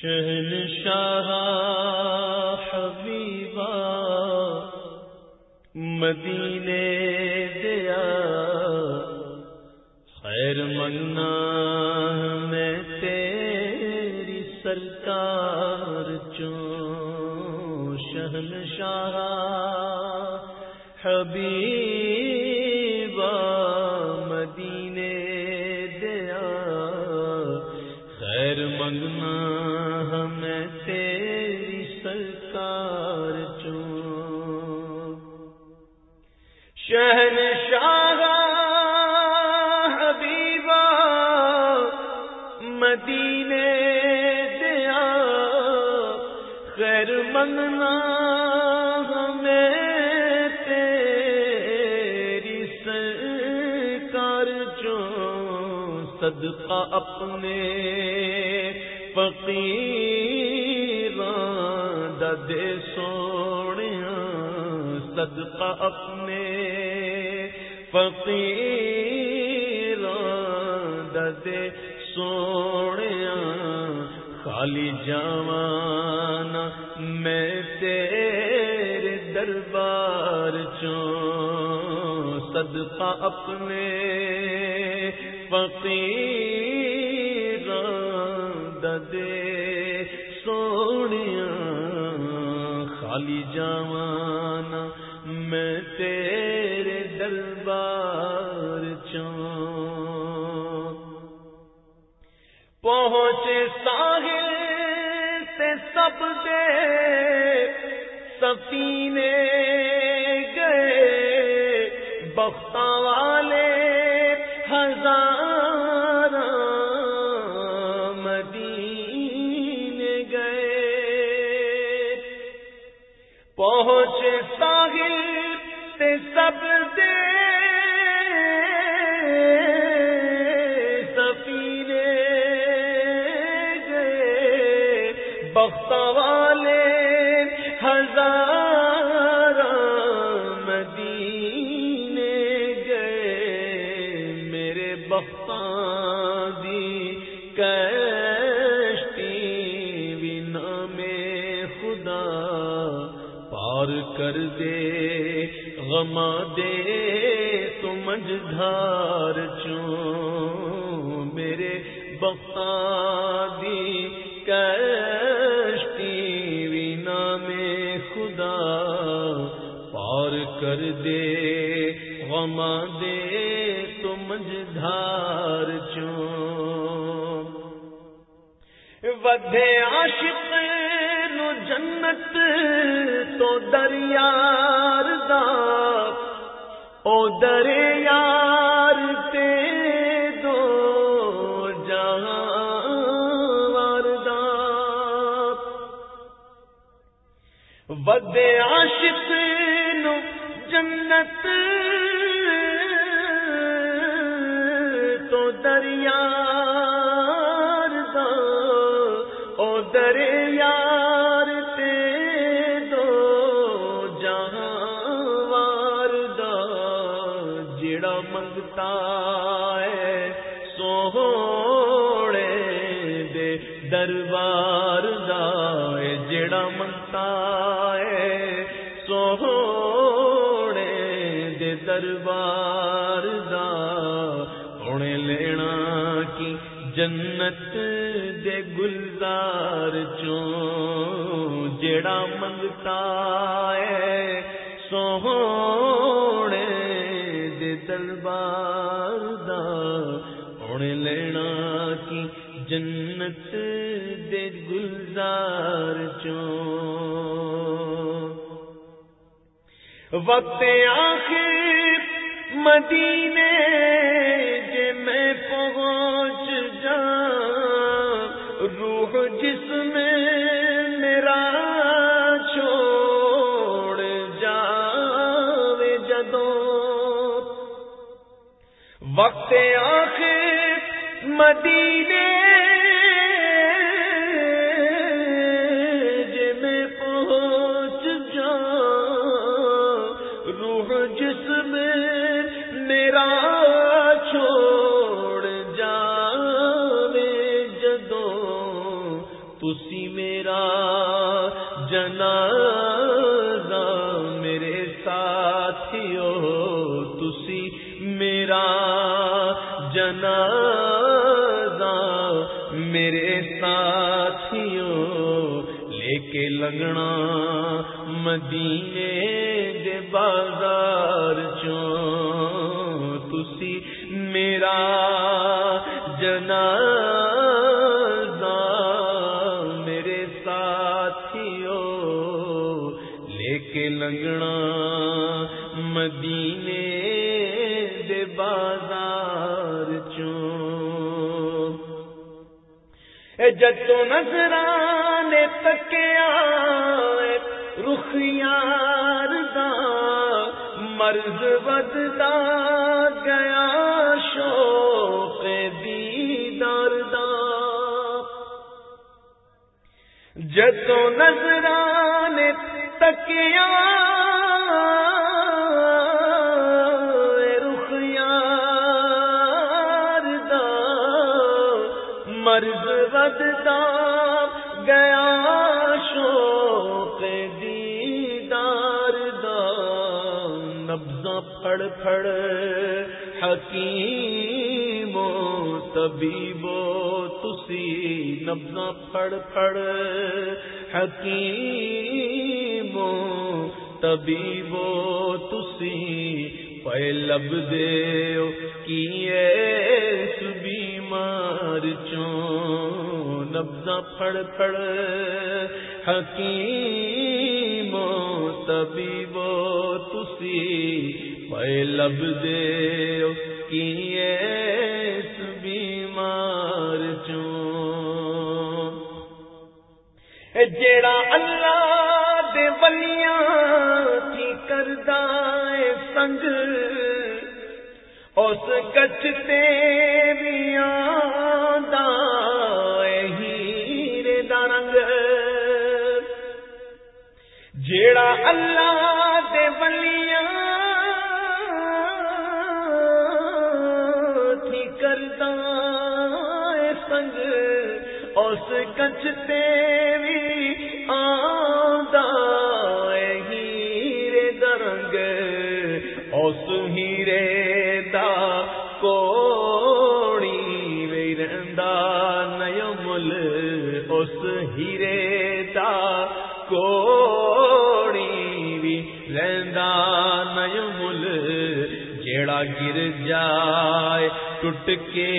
شہن شاہ حبیبا مدینے دیا۔ خیر منگنا میں تیری سرکار چوں شہن شاہ حبیبا شہن شاہ حبیبا مدینے دیا، خیر منگنا ہمیں تیری سرکار چوں صدقہ اپنے فقیران دے سونے صدقہ اپنے فقیران دے سونے خالی جوان میں تیرے دربار چوں صدقہ اپنے فقیران دے سوڑیاں، خالی جوان میں تیرے دربار چوں پہنچے ساحل سے سب دے سفینے گئے بخت والے ہزار بخت والے ہزار مدینے گئے۔ میرے بختان دی کشتی بنا میں خدا پار کر دے غما دے، تو مجھار چوں میرے بخادی کشتی وینا میں خدا پار کر دے غما دے، تو مجھار چوں ودے عاشق جنت تو دریار دا او دریار تے دو جہاں دا ودے عاشق نو جنت تو دریار دربار دا جڑا منگتا ہے سونے دے دربار دا۔ ہونے لینا کی جنت دے گلزار چوں جڑا منگتا ہے سونے دے دربار دا۔ ہونے لینا کی جنت قیمت دے گلزار چوں۔ وقت آخر مدینے جے میں پہنچ جا روح جس میں میرا چھوڑ جاوے جدو وقت آخر مدینے جنا میرے ساتھیو لے کے لگنا مدینے دے بازار چوں۔ تسی میرا جنا میرے ساتھیو لے کے لگنا جتو نظران تکیا رخ یار دا مرض بدتا گیا، شوق دیدار دا جتو نظران تکیا رخ یار دا مرض بدتا گیا شوق دیدار دا نبزاں پھڑ پھڑ، حکیم طبیبو تسی نبزاں پھڑ پھڑ، حکیم طبیبو تسی، پے لب دیو کی ایس بیمار چوں نبزاں پھڑ پھڑ حکیم طبیبو تسی پے لب دیو کی ایس بیمار چوں۔ جیڑا اللہ دے ولیاں کی کردہ سنگ، اس گچ تیریاں دا ہیرے جیڑا اللہ دے ولیاں تھی کردہ سنگ، اس گچ تیری آدھا ہیرے درنگ، اس ہیرے دا کوڑی ویرندا نیا مل اس ہیرے دا کوڑی رہندا نیا مل جیڑا گر جائے ٹوٹ کے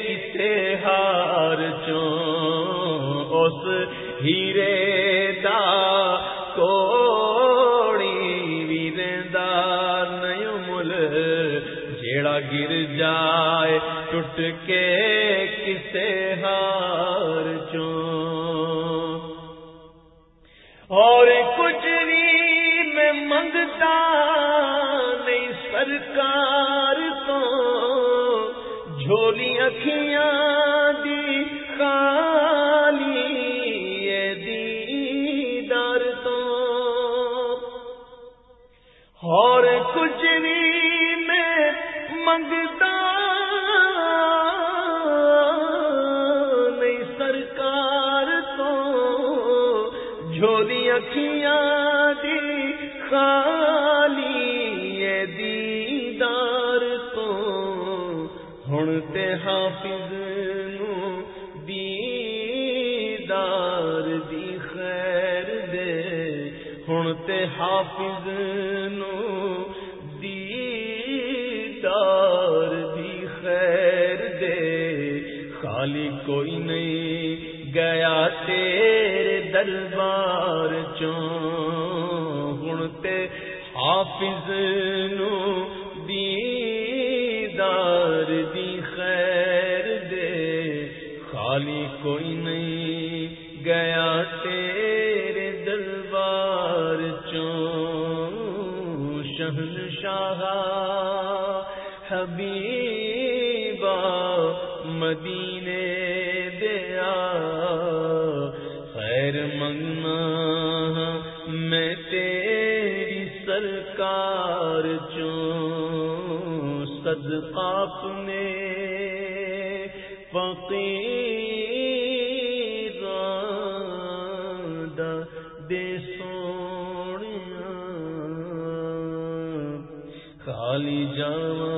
کسے ہار چوں اس ہیرے دا کوڑی ویرندا نیا مل جیڑا گر جائے ٹوٹ کے سرکار تو جھولی اکھیاں دی خالی دیدار تو اور کچھ بھی میں منگتا نہیں سرکار تو جھولی اکھیاں دی خالی تے حافظ نو، دیدار دی خیر دے۔ خالی کوئی نہیں گیا تیرے دربار چوں ہن تے حافظ نو دیدار دی خیر دے۔ خالی کوئی نہیں گیا حبیبا مدینے دیا خیر منگنا میں تیری سرکار چوں۔ صدقہ اپنے فقیران ربے خالی جان